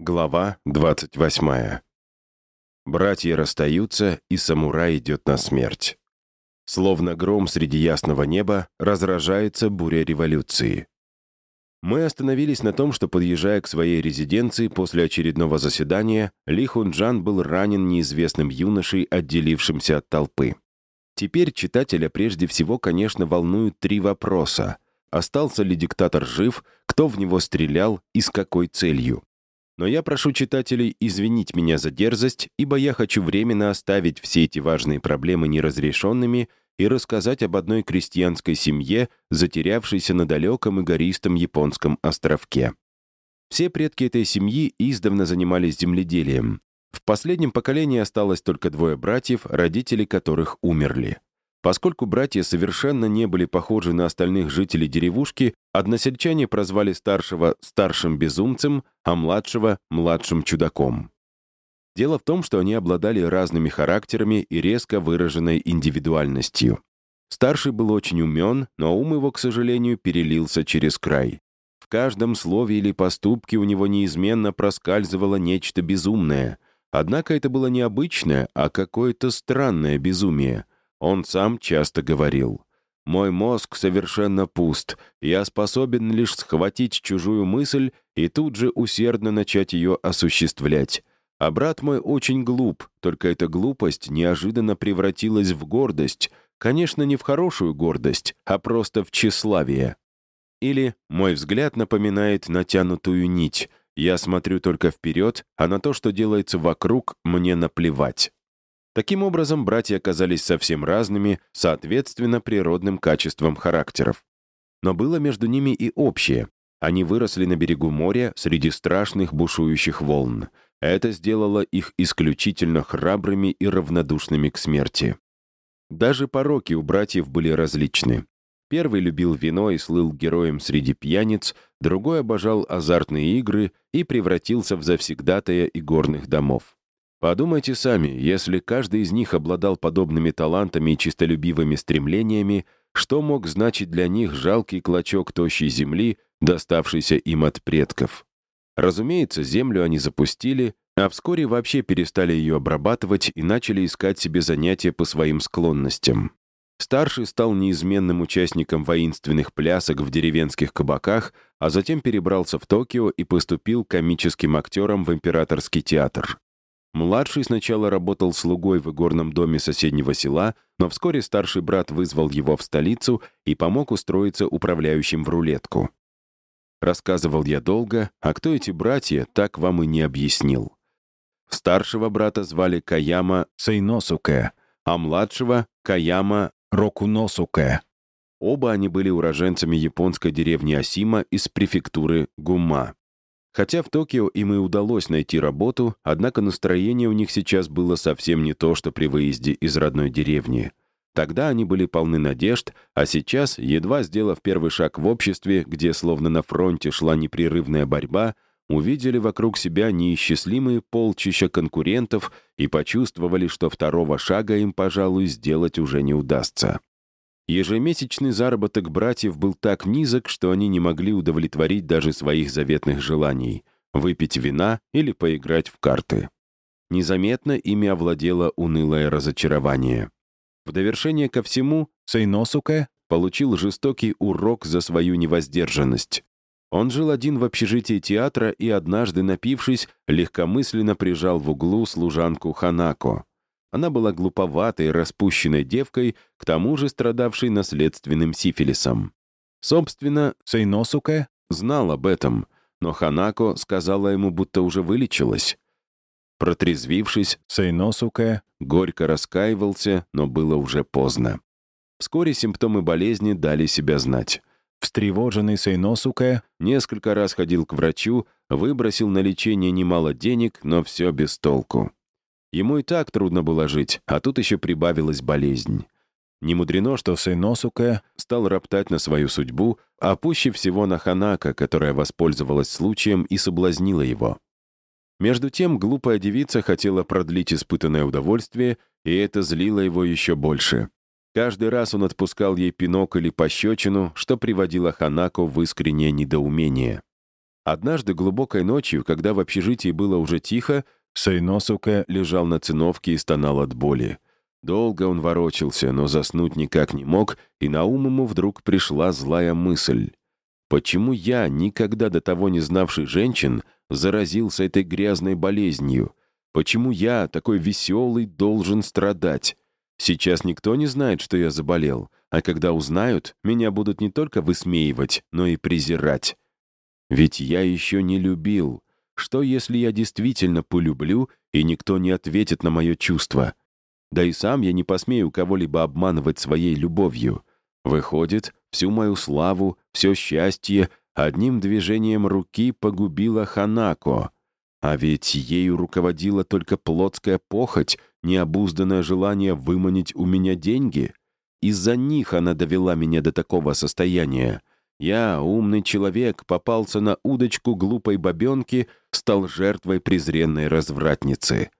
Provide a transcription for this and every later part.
Глава 28. Братья расстаются, и самурай идет на смерть. Словно гром среди ясного неба разражается буря революции. Мы остановились на том, что, подъезжая к своей резиденции после очередного заседания, Ли Хунджан был ранен неизвестным юношей, отделившимся от толпы. Теперь читателя прежде всего, конечно, волнуют три вопроса. Остался ли диктатор жив, кто в него стрелял и с какой целью? Но я прошу читателей извинить меня за дерзость, ибо я хочу временно оставить все эти важные проблемы неразрешенными и рассказать об одной крестьянской семье, затерявшейся на далеком и гористом японском островке. Все предки этой семьи издавна занимались земледелием. В последнем поколении осталось только двое братьев, родители которых умерли. Поскольку братья совершенно не были похожи на остальных жителей деревушки, односельчане прозвали старшего «старшим безумцем», а младшего «младшим чудаком». Дело в том, что они обладали разными характерами и резко выраженной индивидуальностью. Старший был очень умен, но ум его, к сожалению, перелился через край. В каждом слове или поступке у него неизменно проскальзывало нечто безумное. Однако это было не обычное, а какое-то странное безумие — он сам часто говорил, «Мой мозг совершенно пуст, я способен лишь схватить чужую мысль и тут же усердно начать ее осуществлять. А брат мой очень глуп, только эта глупость неожиданно превратилась в гордость, конечно, не в хорошую гордость, а просто в тщеславие. Или мой взгляд напоминает натянутую нить, я смотрю только вперед, а на то, что делается вокруг, мне наплевать. Таким образом, братья оказались совсем разными, соответственно, природным качествам характеров. Но было между ними и общее. Они выросли на берегу моря среди страшных бушующих волн. Это сделало их исключительно храбрыми и равнодушными к смерти. Даже пороки у братьев были различны. Первый любил вино и слыл героем среди пьяниц, другой обожал азартные игры и превратился в завсегдатая и горных домов. Подумайте сами, если каждый из них обладал подобными талантами и чистолюбивыми стремлениями, что мог значить для них жалкий клочок тощей земли, доставшийся им от предков? Разумеется, землю они запустили, а вскоре вообще перестали ее обрабатывать и начали искать себе занятия по своим склонностям. Старший стал неизменным участником воинственных плясок в деревенских кабаках, а затем перебрался в Токио и поступил комическим актером в императорский театр. Младший сначала работал слугой в игорном доме соседнего села, но вскоре старший брат вызвал его в столицу и помог устроиться управляющим в рулетку. Рассказывал я долго, а кто эти братья, так вам и не объяснил. Старшего брата звали Каяма Сейносуке, а младшего — Каяма Рокуносуке. Оба они были уроженцами японской деревни Асима из префектуры Гума. Хотя в Токио им и удалось найти работу, однако настроение у них сейчас было совсем не то, что при выезде из родной деревни. Тогда они были полны надежд, а сейчас, едва сделав первый шаг в обществе, где словно на фронте шла непрерывная борьба, увидели вокруг себя неисчислимые полчища конкурентов и почувствовали, что второго шага им, пожалуй, сделать уже не удастся. Ежемесячный заработок братьев был так низок, что они не могли удовлетворить даже своих заветных желаний — выпить вина или поиграть в карты. Незаметно ими овладело унылое разочарование. В довершение ко всему Сейносуке получил жестокий урок за свою невоздержанность. Он жил один в общежитии театра и однажды, напившись, легкомысленно прижал в углу служанку Ханако. Она была глуповатой, распущенной девкой, к тому же страдавшей наследственным сифилисом. Собственно, Сейносуке знал об этом, но Ханако сказала ему, будто уже вылечилась. Протрезвившись, Сейносуке горько раскаивался, но было уже поздно. Вскоре симптомы болезни дали себя знать. Встревоженный Сейносуке несколько раз ходил к врачу, выбросил на лечение немало денег, но все без толку. Ему и так трудно было жить, а тут еще прибавилась болезнь. Не мудрено, что Сейносуке стал роптать на свою судьбу, а пуще всего на Ханака, которая воспользовалась случаем и соблазнила его. Между тем, глупая девица хотела продлить испытанное удовольствие, и это злило его еще больше. Каждый раз он отпускал ей пинок или пощечину, что приводило Ханако в искреннее недоумение. Однажды глубокой ночью, когда в общежитии было уже тихо, Сайносука лежал на циновке и стонал от боли. Долго он ворочался, но заснуть никак не мог, и на ум ему вдруг пришла злая мысль. Почему я, никогда до того не знавший женщин, заразился этой грязной болезнью? Почему я, такой веселый, должен страдать? Сейчас никто не знает, что я заболел, а когда узнают, меня будут не только высмеивать, но и презирать. Ведь я еще не любил. Что, если я действительно полюблю, и никто не ответит на мое чувство? Да и сам я не посмею кого-либо обманывать своей любовью. Выходит, всю мою славу, все счастье одним движением руки погубила Ханако. А ведь ею руководила только плотская похоть, необузданное желание выманить у меня деньги. Из-за них она довела меня до такого состояния. Я, умный человек, попался на удочку глупой бабенки, стал жертвой презренной развратницы.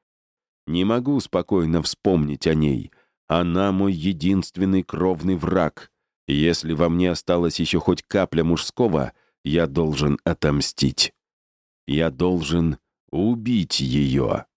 Не могу спокойно вспомнить о ней. Она мой единственный кровный враг. Если во мне осталась еще хоть капля мужского, я должен отомстить. Я должен убить ее.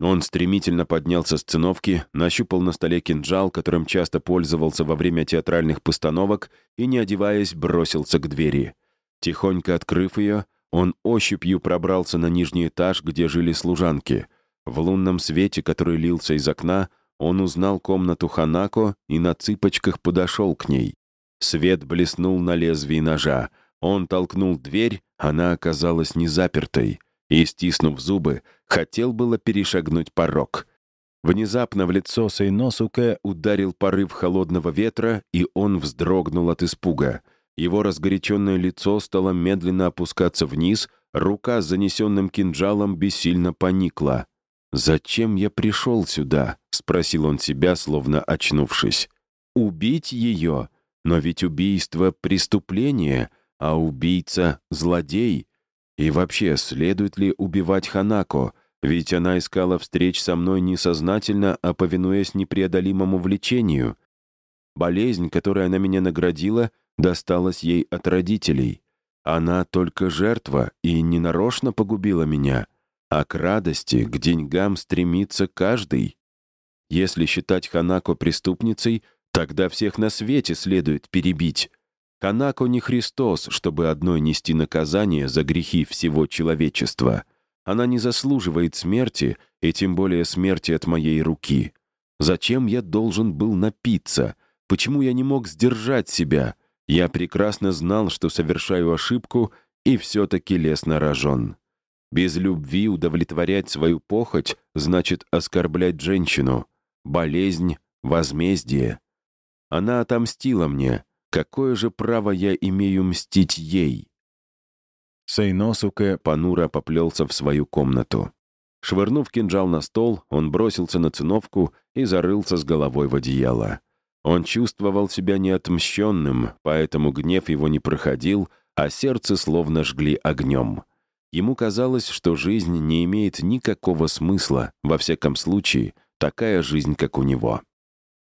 Он стремительно поднялся с циновки, нащупал на столе кинжал, которым часто пользовался во время театральных постановок, и, не одеваясь, бросился к двери. Тихонько открыв ее, он ощупью пробрался на нижний этаж, где жили служанки. В лунном свете, который лился из окна, он узнал комнату Ханако и на цыпочках подошел к ней. Свет блеснул на лезвии ножа. Он толкнул дверь, она оказалась незапертой. И, стиснув зубы, хотел было перешагнуть порог. Внезапно в лицо Сейносуке ударил порыв холодного ветра, и он вздрогнул от испуга. Его разгоряченное лицо стало медленно опускаться вниз, рука с занесенным кинжалом бессильно поникла. «Зачем я пришел сюда?» — спросил он себя, словно очнувшись. «Убить ее? Но ведь убийство — преступление, а убийца — злодей. И вообще, следует ли убивать Ханако? Ведь она искала встреч со мной несознательно, а повинуясь непреодолимому влечению. Болезнь, которой она меня наградила, досталась ей от родителей. Она только жертва и ненарочно погубила меня а к радости, к деньгам стремится каждый. Если считать Ханако преступницей, тогда всех на свете следует перебить. Ханако не Христос, чтобы одной нести наказание за грехи всего человечества. Она не заслуживает смерти, и тем более смерти от моей руки. Зачем я должен был напиться? Почему я не мог сдержать себя? Я прекрасно знал, что совершаю ошибку, и все-таки лес нарожен. Без любви удовлетворять свою похоть значит оскорблять женщину. Болезнь, возмездие. Она отомстила мне. Какое же право я имею мстить ей? Сейносуке понуро поплелся в свою комнату. Швырнув кинжал на стол, он бросился на циновку и зарылся с головой в одеяло. Он чувствовал себя неотмщенным, поэтому гнев его не проходил, а сердце словно жгли огнем. Ему казалось, что жизнь не имеет никакого смысла, во всяком случае, такая жизнь, как у него.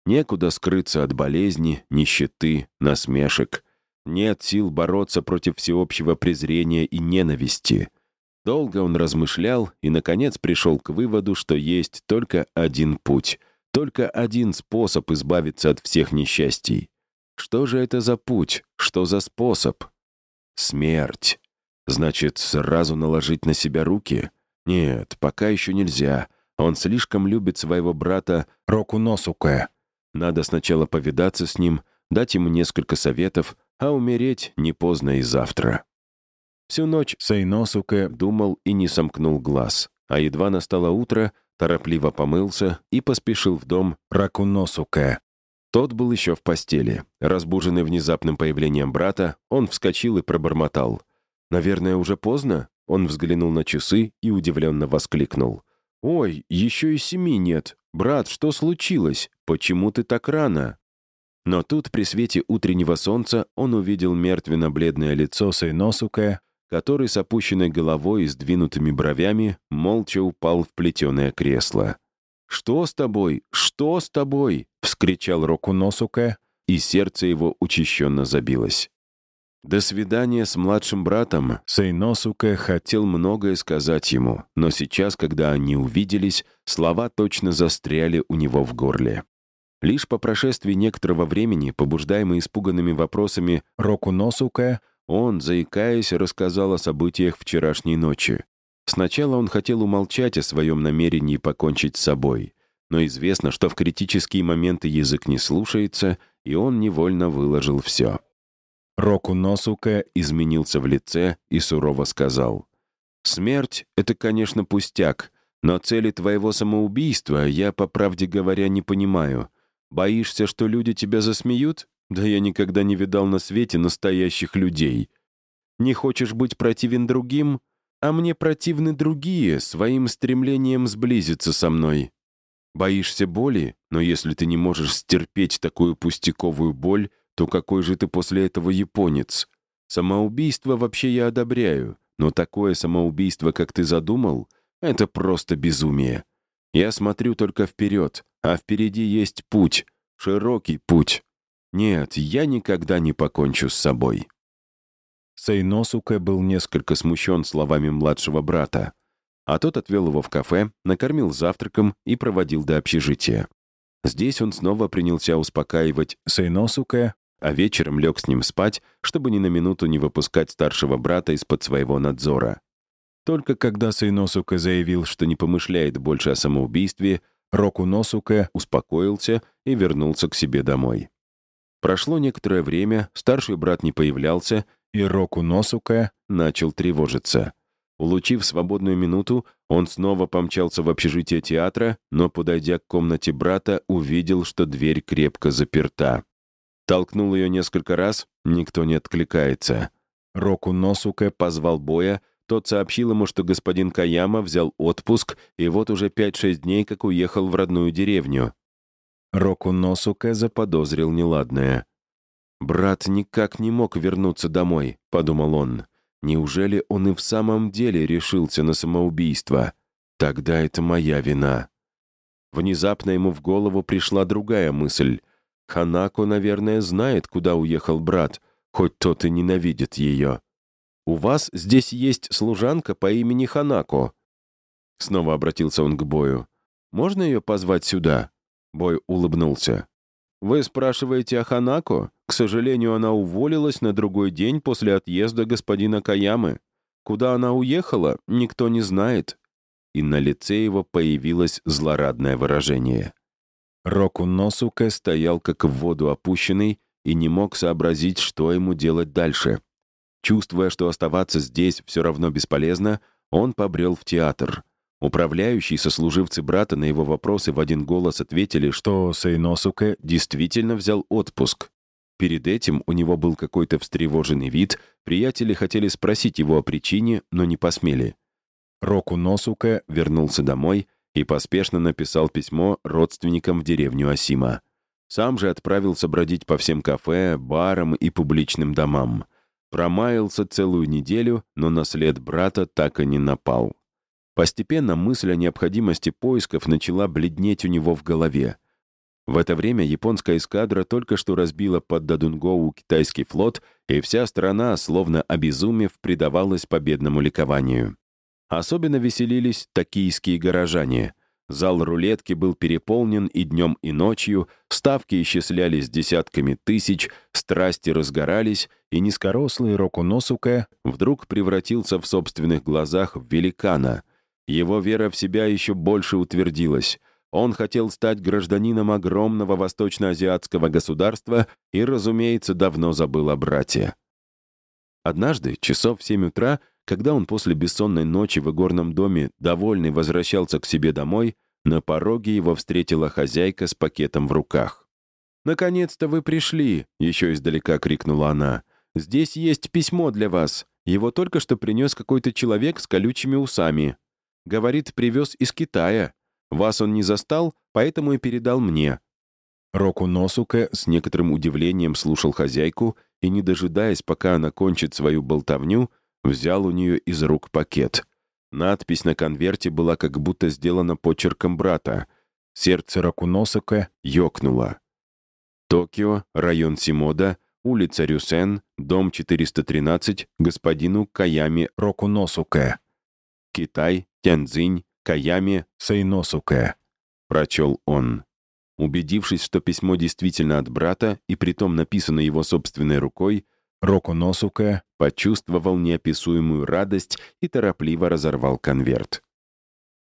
Некуда скрыться от болезни, нищеты, насмешек. Нет сил бороться против всеобщего презрения и ненависти. Долго он размышлял и, наконец, пришел к выводу, что есть только один путь, только один способ избавиться от всех несчастий. Что же это за путь? Что за способ? Смерть. Значит, сразу наложить на себя руки? Нет, пока еще нельзя. Он слишком любит своего брата Рокуносуке. Надо сначала повидаться с ним, дать ему несколько советов, а умереть не поздно и завтра. Всю ночь Сайносуке думал и не сомкнул глаз, а едва настало утро, торопливо помылся и поспешил в дом Ракуносуке. Тот был еще в постели. Разбуженный внезапным появлением брата, он вскочил и пробормотал — «Наверное, уже поздно?» Он взглянул на часы и удивленно воскликнул. «Ой, еще и семи нет. Брат, что случилось? Почему ты так рано?» Но тут, при свете утреннего солнца, он увидел мертвенно-бледное лицо Сайносука, который с опущенной головой и сдвинутыми бровями молча упал в плетеное кресло. «Что с тобой? Что с тобой?» — вскричал Рокуносука, и сердце его учащенно забилось. До свидания с младшим братом Сейносуке хотел многое сказать ему, но сейчас, когда они увиделись, слова точно застряли у него в горле. Лишь по прошествии некоторого времени, побуждаемый испуганными вопросами Рокуносуке, он, заикаясь, рассказал о событиях вчерашней ночи. Сначала он хотел умолчать о своем намерении покончить с собой, но известно, что в критические моменты язык не слушается, и он невольно выложил все. Року Носука изменился в лице и сурово сказал. «Смерть — это, конечно, пустяк, но цели твоего самоубийства я, по правде говоря, не понимаю. Боишься, что люди тебя засмеют? Да я никогда не видал на свете настоящих людей. Не хочешь быть противен другим? А мне противны другие своим стремлением сблизиться со мной. Боишься боли? Но если ты не можешь стерпеть такую пустяковую боль, то какой же ты после этого японец? Самоубийство вообще я одобряю, но такое самоубийство, как ты задумал, это просто безумие. Я смотрю только вперед, а впереди есть путь, широкий путь. Нет, я никогда не покончу с собой. Сейносуке был несколько смущен словами младшего брата, а тот отвел его в кафе, накормил завтраком и проводил до общежития. Здесь он снова принялся успокаивать Сейносуке, а вечером лег с ним спать, чтобы ни на минуту не выпускать старшего брата из-под своего надзора. Только когда Сейносука заявил, что не помышляет больше о самоубийстве, Року Носука успокоился и вернулся к себе домой. Прошло некоторое время, старший брат не появлялся, и Року Носука начал тревожиться. Улучив свободную минуту, он снова помчался в общежитие театра, но, подойдя к комнате брата, увидел, что дверь крепко заперта. Толкнул ее несколько раз, никто не откликается. Року Носуке позвал Боя, тот сообщил ему, что господин Каяма взял отпуск и вот уже 5-6 дней как уехал в родную деревню. Року Носуке заподозрил неладное. «Брат никак не мог вернуться домой», — подумал он. «Неужели он и в самом деле решился на самоубийство? Тогда это моя вина». Внезапно ему в голову пришла другая мысль — Ханако, наверное, знает, куда уехал брат, хоть тот и ненавидит ее. «У вас здесь есть служанка по имени Ханако». Снова обратился он к Бою. «Можно ее позвать сюда?» Бой улыбнулся. «Вы спрашиваете о Ханако? К сожалению, она уволилась на другой день после отъезда господина Каямы. Куда она уехала, никто не знает». И на лице его появилось злорадное выражение. Року Носуке стоял как в воду опущенный и не мог сообразить, что ему делать дальше. Чувствуя, что оставаться здесь все равно бесполезно, он побрел в театр. Управляющий сослуживцы брата на его вопросы в один голос ответили, что Сейносуке действительно взял отпуск. Перед этим у него был какой-то встревоженный вид, приятели хотели спросить его о причине, но не посмели. Року Носуке вернулся домой и поспешно написал письмо родственникам в деревню Асима. Сам же отправился бродить по всем кафе, барам и публичным домам. Промаялся целую неделю, но на след брата так и не напал. Постепенно мысль о необходимости поисков начала бледнеть у него в голове. В это время японская эскадра только что разбила под Дадунгоу китайский флот, и вся страна, словно обезумев, предавалась победному ликованию. Особенно веселились токийские горожане. Зал рулетки был переполнен и днем, и ночью, ставки исчислялись десятками тысяч, страсти разгорались, и низкорослый Рокуносуке вдруг превратился в собственных глазах в великана. Его вера в себя еще больше утвердилась. Он хотел стать гражданином огромного восточноазиатского государства и, разумеется, давно забыл о брате. Однажды, часов в семь утра, когда он после бессонной ночи в игорном доме, довольный, возвращался к себе домой, на пороге его встретила хозяйка с пакетом в руках. «Наконец-то вы пришли!» — еще издалека крикнула она. «Здесь есть письмо для вас. Его только что принес какой-то человек с колючими усами. Говорит, привез из Китая. Вас он не застал, поэтому и передал мне». Року Носука с некоторым удивлением слушал хозяйку и, не дожидаясь, пока она кончит свою болтовню, Взял у нее из рук пакет. Надпись на конверте была как будто сделана почерком брата. Сердце Ракуносака ёкнуло. Токио, район Симода, улица Рюсен, дом 413, господину Каями Рокуносуке. Китай, Тяньцзинь, Каями Сайносуке. Прочел он. Убедившись, что письмо действительно от брата, и притом написано его собственной рукой, Рокуносуке почувствовал неописуемую радость и торопливо разорвал конверт.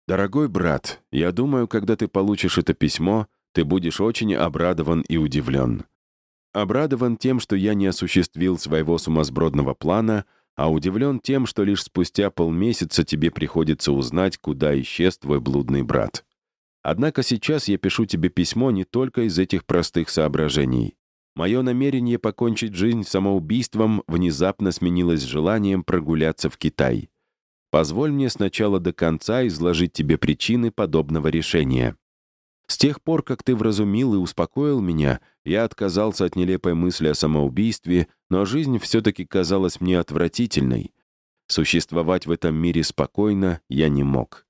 «Дорогой брат, я думаю, когда ты получишь это письмо, ты будешь очень обрадован и удивлен. Обрадован тем, что я не осуществил своего сумасбродного плана, а удивлен тем, что лишь спустя полмесяца тебе приходится узнать, куда исчез твой блудный брат. Однако сейчас я пишу тебе письмо не только из этих простых соображений. Мое намерение покончить жизнь самоубийством внезапно сменилось желанием прогуляться в Китай. Позволь мне сначала до конца изложить тебе причины подобного решения. С тех пор, как ты вразумил и успокоил меня, я отказался от нелепой мысли о самоубийстве, но жизнь все-таки казалась мне отвратительной. Существовать в этом мире спокойно я не мог.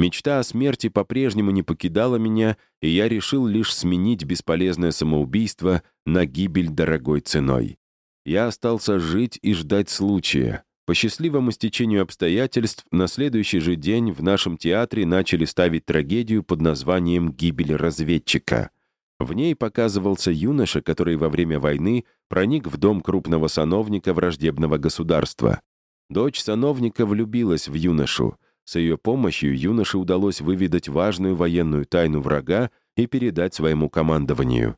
Мечта о смерти по-прежнему не покидала меня, и я решил лишь сменить бесполезное самоубийство на гибель дорогой ценой. Я остался жить и ждать случая, по счастливому стечению обстоятельств, на следующий же день в нашем театре начали ставить трагедию под названием «Гибель разведчика». В ней показывался юноша, который во время войны проник в дом крупного сановника враждебного государства. Дочь сановника влюбилась в юношу. С ее помощью юноше удалось выведать важную военную тайну врага и передать своему командованию.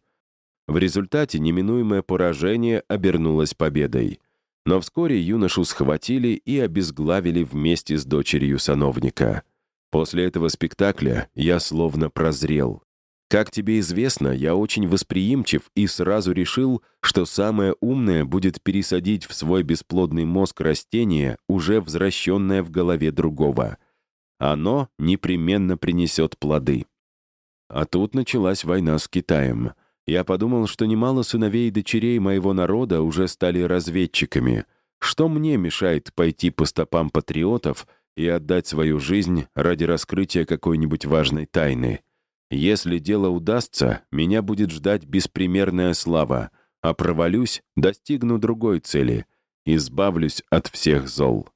В результате неминуемое поражение обернулось победой — но вскоре юношу схватили и обезглавили вместе с дочерью сановника. После этого спектакля я словно прозрел. Как тебе известно, я очень восприимчив и сразу решил, что самое умное будет пересадить в свой бесплодный мозг растение, уже возвращенное в голове другого. Оно непременно принесет плоды. А тут началась война с Китаем — я подумал, что немало сыновей и дочерей моего народа уже стали разведчиками. Что мне мешает пойти по стопам патриотов и отдать свою жизнь ради раскрытия какой-нибудь важной тайны? Если дело удастся, меня будет ждать беспримерная слава, а провалюсь, достигну другой цели — избавлюсь от всех зол.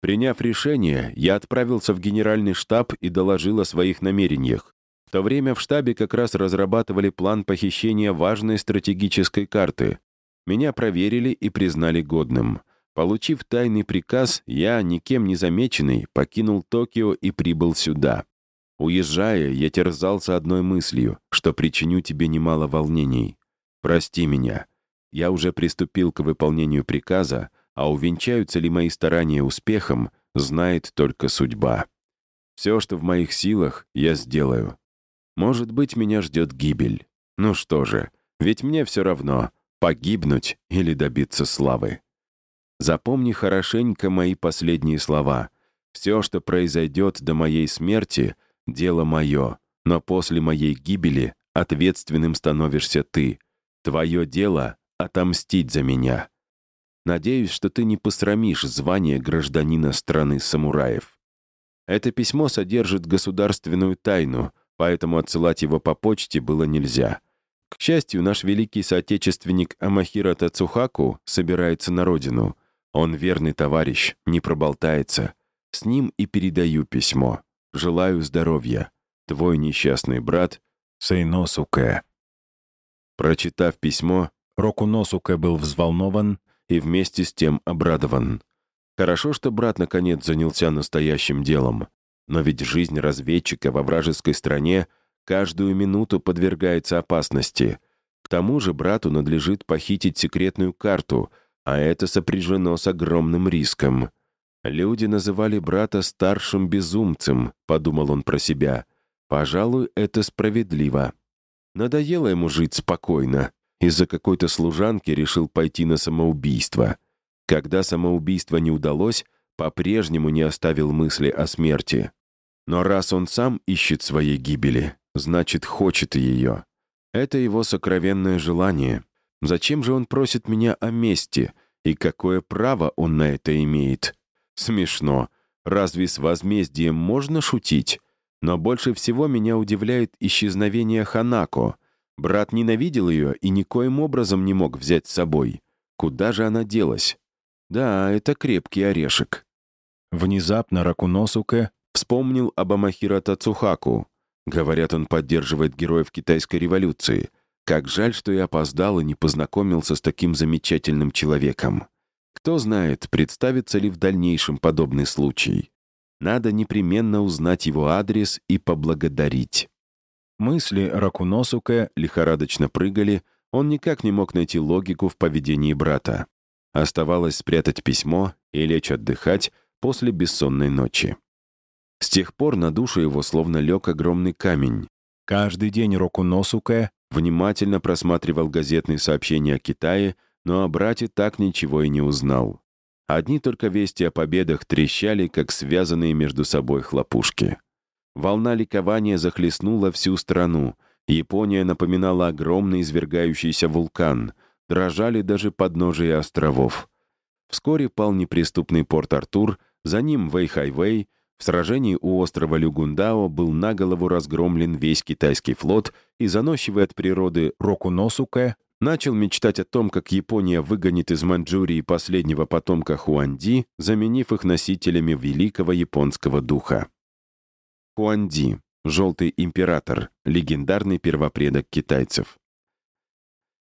Приняв решение, я отправился в генеральный штаб и доложил о своих намерениях. В то время в штабе как раз разрабатывали план похищения важной стратегической карты. Меня проверили и признали годным. Получив тайный приказ, я, никем не замеченный, покинул Токио и прибыл сюда. Уезжая, я терзался одной мыслью, что причиню тебе немало волнений. Прости меня. Я уже приступил к выполнению приказа, а увенчаются ли мои старания успехом, знает только судьба. Все, что в моих силах, я сделаю. Может быть, меня ждет гибель. Ну что же, ведь мне все равно, погибнуть или добиться славы. Запомни хорошенько мои последние слова. Все, что произойдет до моей смерти, дело мое, но после моей гибели ответственным становишься ты. Твое дело — отомстить за меня. Надеюсь, что ты не посрамишь звание гражданина страны самураев. Это письмо содержит государственную тайну, поэтому отсылать его по почте было нельзя. К счастью, наш великий соотечественник Амахира Тацухаку собирается на родину. Он верный товарищ, не проболтается. С ним и передаю письмо. Желаю здоровья. Твой несчастный брат Сейносуке. Прочитав письмо, Рокуносуке был взволнован и вместе с тем обрадован. Хорошо, что брат наконец занялся настоящим делом. Но ведь жизнь разведчика во вражеской стране каждую минуту подвергается опасности. К тому же брату надлежит похитить секретную карту, а это сопряжено с огромным риском. «Люди называли брата старшим безумцем», — подумал он про себя. «Пожалуй, это справедливо». Надоело ему жить спокойно. Из-за какой-то служанки решил пойти на самоубийство. Когда самоубийство не удалось, по-прежнему не оставил мысли о смерти. Но раз он сам ищет своей гибели, значит, хочет ее. Это его сокровенное желание. Зачем же он просит меня о мести? И какое право он на это имеет? Смешно. Разве с возмездием можно шутить? Но больше всего меня удивляет исчезновение Ханако. Брат ненавидел ее и никоим образом не мог взять с собой. Куда же она делась? Да, это крепкий орешек. Внезапно Ракуносуке вспомнил об Амахира Тацухаку. Говорят, он поддерживает героев китайской революции. Как жаль, что я опоздал и не познакомился с таким замечательным человеком. Кто знает, представится ли в дальнейшем подобный случай. Надо непременно узнать его адрес и поблагодарить. Мысли Ракуносука лихорадочно прыгали, он никак не мог найти логику в поведении брата. Оставалось спрятать письмо и лечь отдыхать после бессонной ночи. С тех пор на душу его словно лег огромный камень. Каждый день Рокуносука внимательно просматривал газетные сообщения о Китае, но о брате так ничего и не узнал. Одни только вести о победах трещали, как связанные между собой хлопушки. Волна ликования захлестнула всю страну. Япония напоминала огромный извергающийся вулкан. Дрожали даже подножия островов. Вскоре пал неприступный порт Артур, за ним Вэйхайвэй. В сражении у острова Люгундао был наголову разгромлен весь китайский флот, и заносчивый от природы Рокуносуке начал мечтать о том, как Япония выгонит из Маньчжурии последнего потомка Хуанди, заменив их носителями великого японского духа. Хуанди — желтый император, легендарный первопредок китайцев.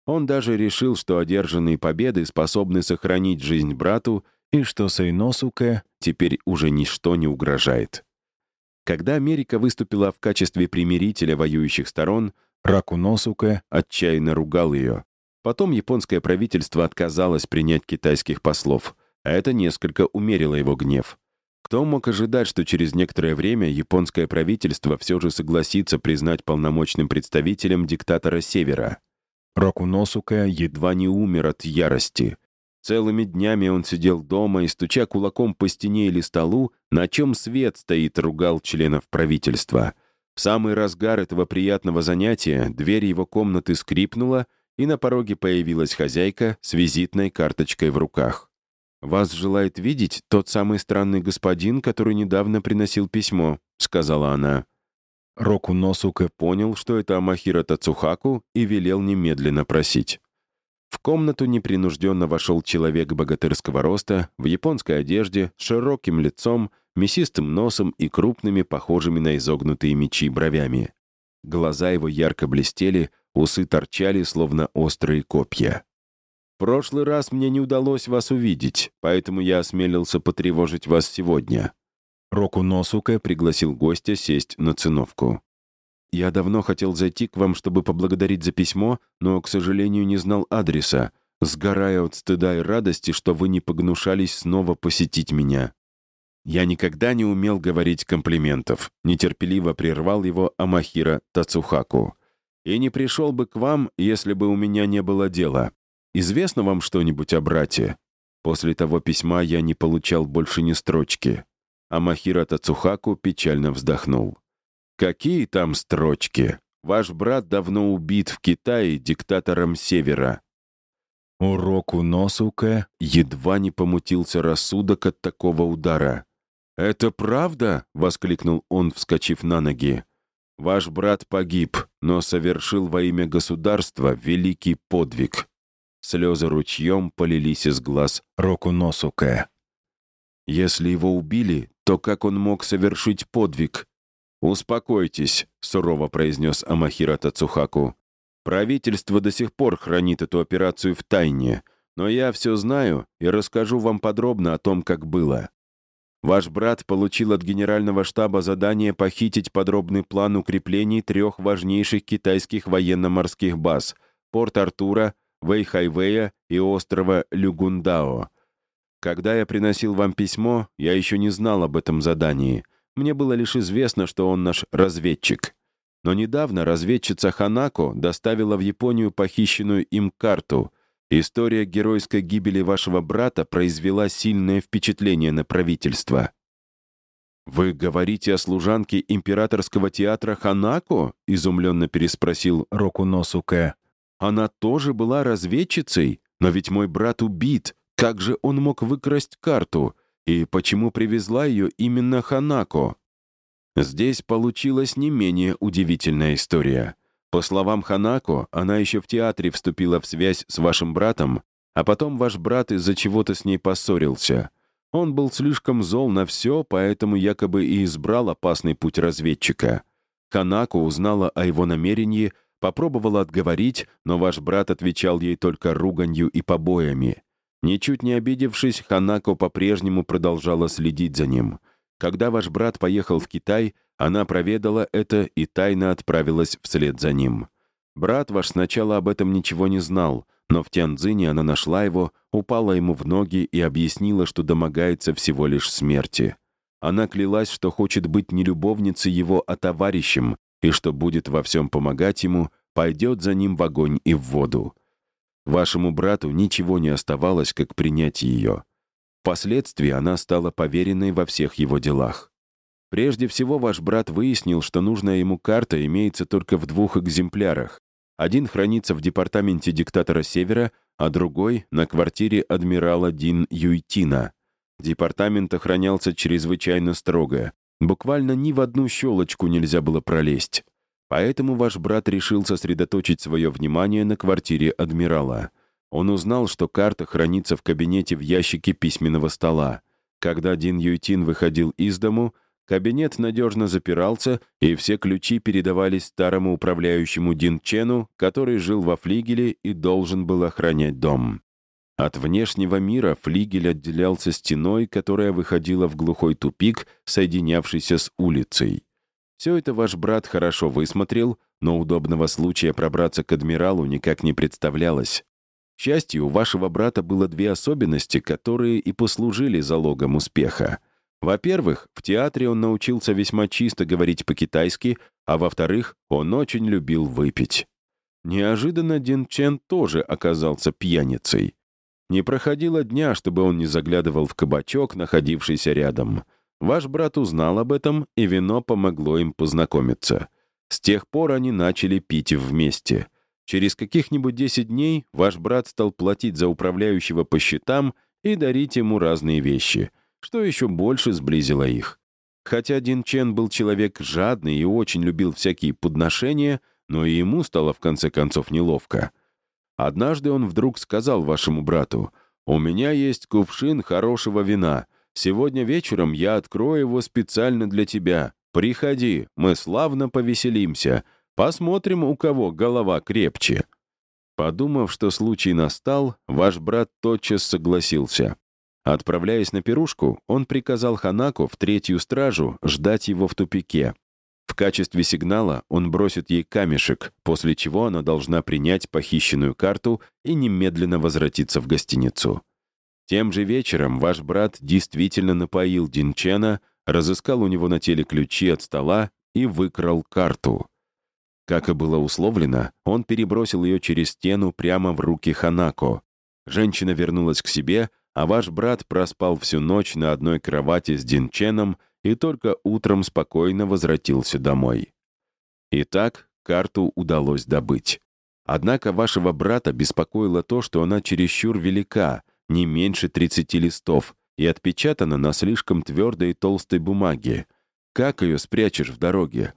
Он даже решил, что одержанные победы способны сохранить жизнь брату и что Сайносуке теперь уже ничто не угрожает. Когда Америка выступила в качестве примирителя воюющих сторон, Ракуносуке отчаянно ругал ее. Потом японское правительство отказалось принять китайских послов, а это несколько умерило его гнев. Кто мог ожидать, что через некоторое время японское правительство все же согласится признать полномочным представителем диктатора Севера? Рокуносука едва не умер от ярости. Целыми днями он сидел дома и, стуча кулаком по стене или столу, на чем свет стоит, ругал членов правительства. В самый разгар этого приятного занятия дверь его комнаты скрипнула, и на пороге появилась хозяйка с визитной карточкой в руках. «Вас желает видеть тот самый странный господин, который недавно приносил письмо», — сказала она. Року Носука понял, что это Амахира Тацухаку, и велел немедленно просить. В комнату непринужденно вошел человек богатырского роста, в японской одежде, с широким лицом, мясистым носом и крупными, похожими на изогнутые мечи бровями. Глаза его ярко блестели, усы торчали, словно острые копья прошлый раз мне не удалось вас увидеть, поэтому я осмелился потревожить вас сегодня». Року Носука пригласил гостя сесть на циновку. «Я давно хотел зайти к вам, чтобы поблагодарить за письмо, но, к сожалению, не знал адреса, сгорая от стыда и радости, что вы не погнушались снова посетить меня». Я никогда не умел говорить комплиментов, нетерпеливо прервал его Амахира Тацухаку. «И не пришел бы к вам, если бы у меня не было дела. Известно вам что-нибудь о брате? После того письма я не получал больше ни строчки. А Махира Тацухаку печально вздохнул. Какие там строчки? Ваш брат давно убит в Китае диктатором Севера. Уроку Носука едва не помутился рассудок от такого удара. «Это правда?» — воскликнул он, вскочив на ноги. «Ваш брат погиб, но совершил во имя государства великий подвиг. Слезы ручьем полились из глаз Року Носуке. Если его убили, то как он мог совершить подвиг? «Успокойтесь», — сурово произнес Амахира Тацухаку. «Правительство до сих пор хранит эту операцию в тайне, но я все знаю и расскажу вам подробно о том, как было. Ваш брат получил от генерального штаба задание похитить подробный план укреплений трех важнейших китайских военно-морских баз — Порт-Артура, Вэйхайвэя и острова Люгундао. Когда я приносил вам письмо, я еще не знал об этом задании. Мне было лишь известно, что он наш разведчик. Но недавно разведчица Ханако доставила в Японию похищенную им карту. История геройской гибели вашего брата произвела сильное впечатление на правительство. «Вы говорите о служанке императорского театра Ханако?» — изумленно переспросил Рокуносуке. Она тоже была разведчицей, но ведь мой брат убит. Как же он мог выкрасть карту? И почему привезла ее именно Ханако? Здесь получилась не менее удивительная история. По словам Ханако, она еще в театре вступила в связь с вашим братом, а потом ваш брат из-за чего-то с ней поссорился. Он был слишком зол на все, поэтому якобы и избрал опасный путь разведчика. Ханако узнала о его намерении, попробовала отговорить, но ваш брат отвечал ей только руганью и побоями. Ничуть не обидевшись, Ханако по-прежнему продолжала следить за ним. Когда ваш брат поехал в Китай, она проведала это и тайно отправилась вслед за ним. Брат ваш сначала об этом ничего не знал, но в Тяньцзине она нашла его, упала ему в ноги и объяснила, что домогается всего лишь смерти. Она клялась, что хочет быть не любовницей его, а товарищем, и что будет во всем помогать ему, пойдет за ним в огонь и в воду. Вашему брату ничего не оставалось, как принять ее. Впоследствии она стала поверенной во всех его делах. Прежде всего, ваш брат выяснил, что нужная ему карта имеется только в двух экземплярах. Один хранится в департаменте диктатора Севера, а другой — на квартире адмирала Дин Юйтина. Департамент охранялся чрезвычайно строго. Буквально ни в одну щелочку нельзя было пролезть. Поэтому ваш брат решил сосредоточить свое внимание на квартире адмирала. Он узнал, что карта хранится в кабинете в ящике письменного стола. Когда Дин Юйтин выходил из дому — Кабинет надежно запирался, и все ключи передавались старому управляющему Дин Чену, который жил во флигеле и должен был охранять дом. От внешнего мира флигель отделялся стеной, которая выходила в глухой тупик, соединявшийся с улицей. Все это ваш брат хорошо высмотрел, но удобного случая пробраться к адмиралу никак не представлялось. К счастью, у вашего брата было две особенности, которые и послужили залогом успеха — во-первых, в театре он научился весьма чисто говорить по-китайски, а во-вторых, он очень любил выпить. Неожиданно Дин Чен тоже оказался пьяницей. Не проходило дня, чтобы он не заглядывал в кабачок, находившийся рядом. Ваш брат узнал об этом, и вино помогло им познакомиться. С тех пор они начали пить вместе. Через каких-нибудь 10 дней ваш брат стал платить за управляющего по счетам и дарить ему разные вещи — что еще больше сблизило их. Хотя Дин Чен был человек жадный и очень любил всякие подношения, но и ему стало в конце концов неловко. Однажды он вдруг сказал вашему брату, «У меня есть кувшин хорошего вина. Сегодня вечером я открою его специально для тебя. Приходи, мы славно повеселимся. Посмотрим, у кого голова крепче». Подумав, что случай настал, ваш брат тотчас согласился. Отправляясь на пирушку, он приказал Ханаку в третью стражу ждать его в тупике. В качестве сигнала он бросит ей камешек, после чего она должна принять похищенную карту и немедленно возвратиться в гостиницу. Тем же вечером ваш брат действительно напоил Динчена, разыскал у него на теле ключи от стола и выкрал карту. Как и было условлено, он перебросил ее через стену прямо в руки Ханако. Женщина вернулась к себе, а ваш брат проспал всю ночь на одной кровати с Динченом и только утром спокойно возвратился домой. Итак, карту удалось добыть. Однако вашего брата беспокоило то, что она чересчур велика, не меньше 30 листов, и отпечатана на слишком твердой и толстой бумаге. Как ее спрячешь в дороге?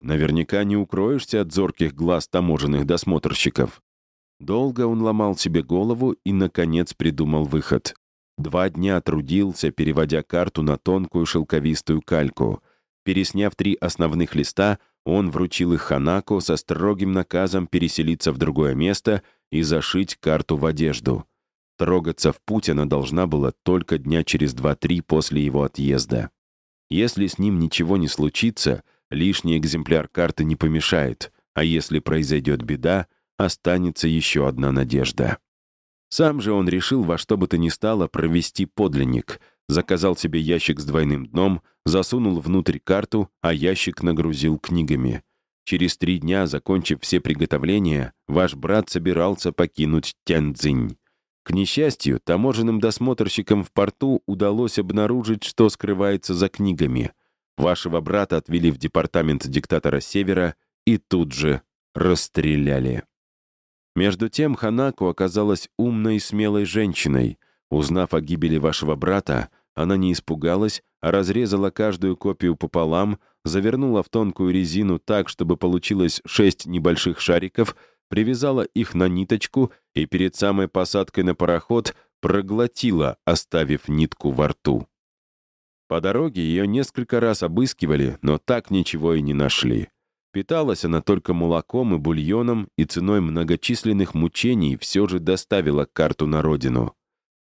Наверняка не укроешься от зорких глаз таможенных досмотрщиков. Долго он ломал себе голову и, наконец, придумал выход. Два дня трудился, переводя карту на тонкую шелковистую кальку. Пересняв три основных листа, он вручил их Ханако со строгим наказом переселиться в другое место и зашить карту в одежду. Трогаться в путь она должна была только дня через два-три после его отъезда. Если с ним ничего не случится, лишний экземпляр карты не помешает, а если произойдет беда — останется еще одна надежда. Сам же он решил во что бы то ни стало провести подлинник, заказал себе ящик с двойным дном, засунул внутрь карту, а ящик нагрузил книгами. Через три дня, закончив все приготовления, ваш брат собирался покинуть Тяньцзинь. К несчастью, таможенным досмотрщикам в порту удалось обнаружить, что скрывается за книгами. Вашего брата отвели в департамент диктатора Севера и тут же расстреляли. Между тем Ханако оказалась умной и смелой женщиной. Узнав о гибели вашего брата, она не испугалась, разрезала каждую копию пополам, завернула в тонкую резину так, чтобы получилось шесть небольших шариков, привязала их на ниточку и перед самой посадкой на пароход проглотила, оставив нитку во рту. По дороге ее несколько раз обыскивали, но так ничего и не нашли. Питалась она только молоком и бульоном, и ценой многочисленных мучений все же доставила карту на родину.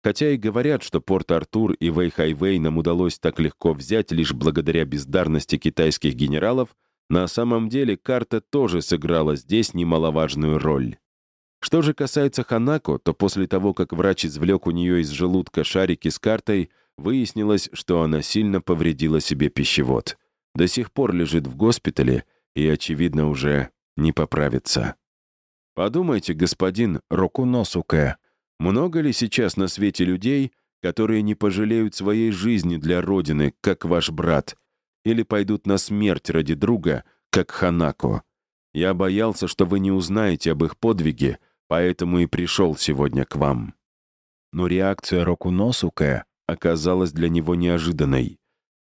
Хотя и говорят, что Порт-Артур и Вэйхайвей нам удалось так легко взять лишь благодаря бездарности китайских генералов, на самом деле карта тоже сыграла здесь немаловажную роль. Что же касается Ханако, то после того, как врач извлек у нее из желудка шарики с картой, выяснилось, что она сильно повредила себе пищевод. До сих пор лежит в госпитале и, очевидно, уже не поправится. Подумайте, господин Рокуносуке, много ли сейчас на свете людей, которые не пожалеют своей жизни для Родины, как ваш брат, или пойдут на смерть ради друга, как Ханако? Я боялся, что вы не узнаете об их подвиге, поэтому и пришел сегодня к вам». Но реакция Рокуносуке оказалась для него неожиданной.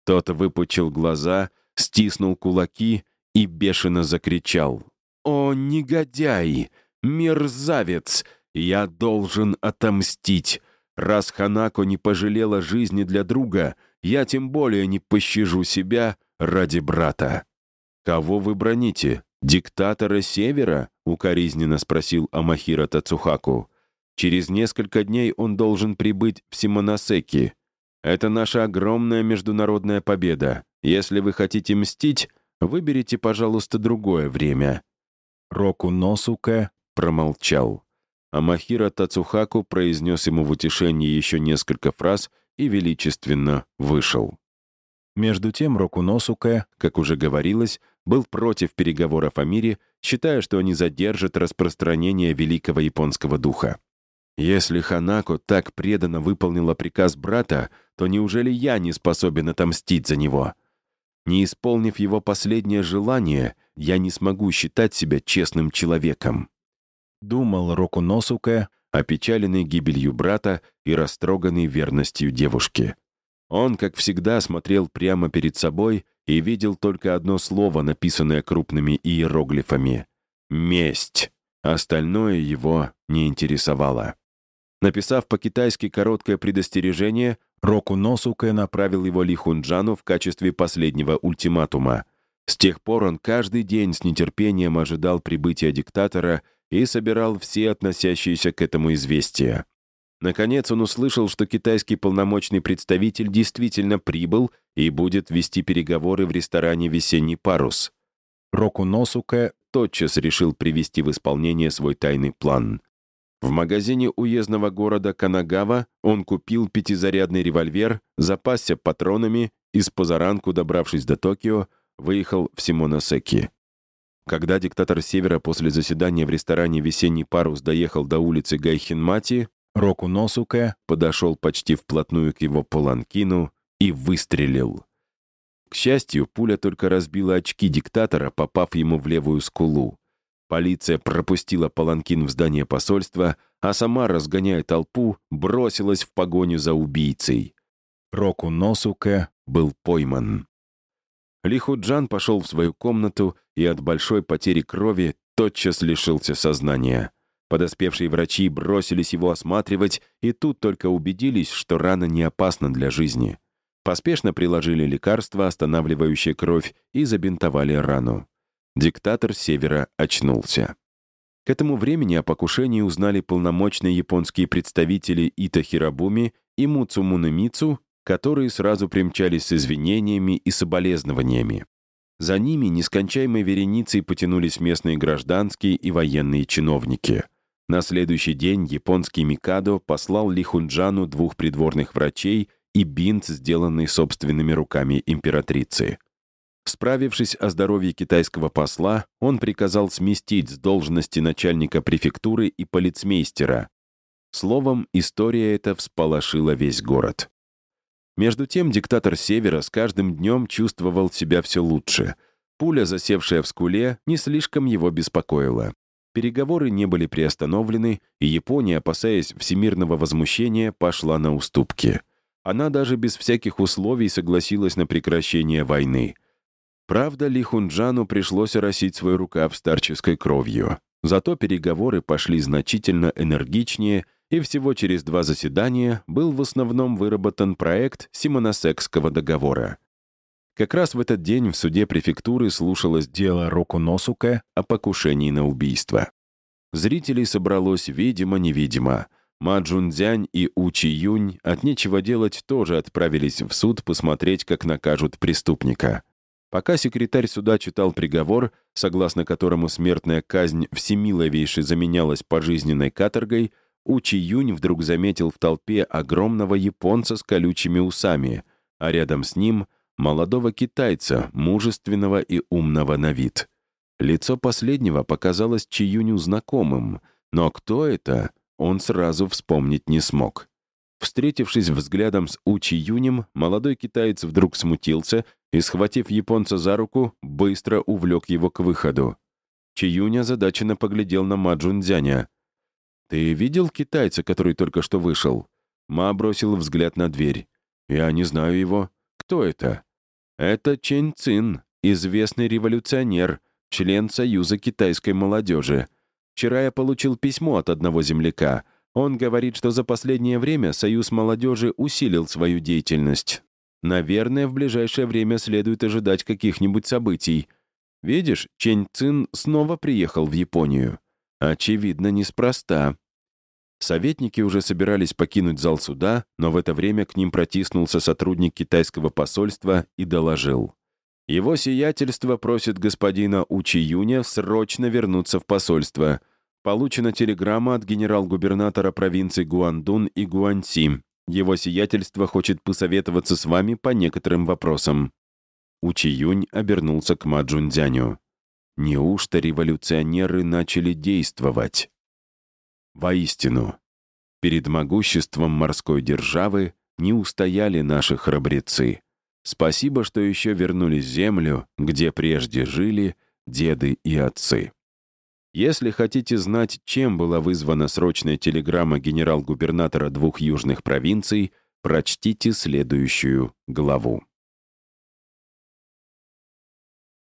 Тот выпучил глаза, стиснул кулаки и бешено закричал. «О, негодяй! Мерзавец! Я должен отомстить! Раз Ханако не пожалела жизни для друга, я тем более не пощажу себя ради брата». «Кого вы броните? Диктатора Севера?» — укоризненно спросил Амахира Тацухаку. «Через несколько дней он должен прибыть в Симоносеки. Это наша огромная международная победа. Если вы хотите мстить, выберите, пожалуйста, другое время». Року Носука промолчал. Амахира Тацухаку произнес ему в утешении еще несколько фраз и величественно вышел. Между тем Рокуносуке, как уже говорилось, был против переговоров о мире, считая, что они задержат распространение великого японского духа. Если Ханако так преданно выполнила приказ брата, то неужели я не способен отомстить за него? Не исполнив его последнее желание, я не смогу считать себя честным человеком. Думал Рокуносуке, опечаленный гибелью брата и растроганный верностью девушки. Он, как всегда, смотрел прямо перед собой и видел только одно слово, написанное крупными иероглифами — «месть». Остальное его не интересовало. Написав по-китайски короткое предостережение, Року Носуке направил его Ли Хунджану в качестве последнего ультиматума. С тех пор он каждый день с нетерпением ожидал прибытия диктатора и собирал все относящиеся к этому известия. Наконец он услышал, что китайский полномочный представитель действительно прибыл и будет вести переговоры в ресторане «Весенний парус». Року Носука тотчас решил привести в исполнение свой тайный план. В магазине уездного города Канагава он купил пятизарядный револьвер, запасся патронами и с позаранку, добравшись до Токио, выехал в Симоносеки. Когда диктатор Севера после заседания в ресторане «Весенний парус» доехал до улицы Гайхинмати, Року Носуке подошел почти вплотную к его паланкину и выстрелил. К счастью, пуля только разбила очки диктатора, попав ему в левую скулу. Полиция пропустила паланкин в здание посольства, а сама, разгоняя толпу, бросилась в погоню за убийцей. Року Носуке был пойман. Лихуджан пошел в свою комнату и от большой потери крови тотчас лишился сознания. Подоспевшие врачи бросились его осматривать и тут только убедились, что рана не опасна для жизни. Поспешно приложили лекарства, останавливающие кровь, и забинтовали рану. Диктатор Севера очнулся. К этому времени о покушении узнали полномочные японские представители Ита Хирабуми и Муцумуна Мицу, которые сразу примчались с извинениями и соболезнованиями. За ними нескончаемой вереницей потянулись местные гражданские и военные чиновники. На следующий день японский Микадо послал Лихунджану двух придворных врачей и бинт, сделанный собственными руками императрицы. Справившись о здоровье китайского посла, он приказал сместить с должности начальника префектуры и полицмейстера. Словом, история эта всполошила весь город. Между тем диктатор Севера с каждым днем чувствовал себя все лучше. Пуля, засевшая в скуле, не слишком его беспокоила. Переговоры не были приостановлены, и Япония, опасаясь всемирного возмущения, пошла на уступки. она даже без всяких условий согласилась на прекращение войны. Правда, Ли Хунджану пришлось оросить свой рукав старческой кровью. Зато переговоры пошли значительно энергичнее, и всего через два заседания был в основном выработан проект Симоносекского договора. Как раз в этот день в суде префектуры слушалось дело Рокуносуке о покушении на убийство. Зрителей собралось видимо-невидимо. Ма Джунцзянь и Учи Юнь от нечего делать тоже отправились в суд посмотреть, как накажут преступника. Пока секретарь суда читал приговор, согласно которому смертная казнь всемиловейше заменялась пожизненной каторгой, Учи Юнь вдруг заметил в толпе огромного японца с колючими усами, а рядом с ним — молодого китайца, мужественного и умного на вид. Лицо последнего показалось Чиюню знакомым, но кто это, он сразу вспомнить не смог. Встретившись взглядом с Учи Юнем, молодой китаец вдруг смутился и, схватив японца за руку, быстро увлек его к выходу. Чиюня озадаченно поглядел на Ма Джунцзяня. «Ты видел китайца, который только что вышел?» Ма бросил взгляд на дверь. «Я не знаю его. Кто это?» «Это Чэнь Цин, известный революционер, член Союза китайской молодежи. Вчера я получил письмо от одного земляка. Он говорит, что за последнее время Союз молодежи усилил свою деятельность. Наверное, в ближайшее время следует ожидать каких-нибудь событий. Видишь, Чэнь Цин снова приехал в Японию. Очевидно, неспроста. Советники уже собирались покинуть зал суда, но в это время к ним протиснулся сотрудник китайского посольства и доложил. Его сиятельство просит господина Учи Юня срочно вернуться в посольство. Получена телеграмма от генерал-губернатора провинций Гуандун и Гуанси. Его сиятельство хочет посоветоваться с вами по некоторым вопросам». Учи Юнь обернулся к Ма Джунцзяню. «Неужто революционеры начали действовать?» Воистину, перед могуществом морской державы не устояли наши храбрецы. Спасибо, что еще вернулись в землю, где прежде жили деды и отцы. Если хотите знать, чем была вызвана срочная телеграмма генерал-губернатора двух южных провинций, прочтите следующую главу.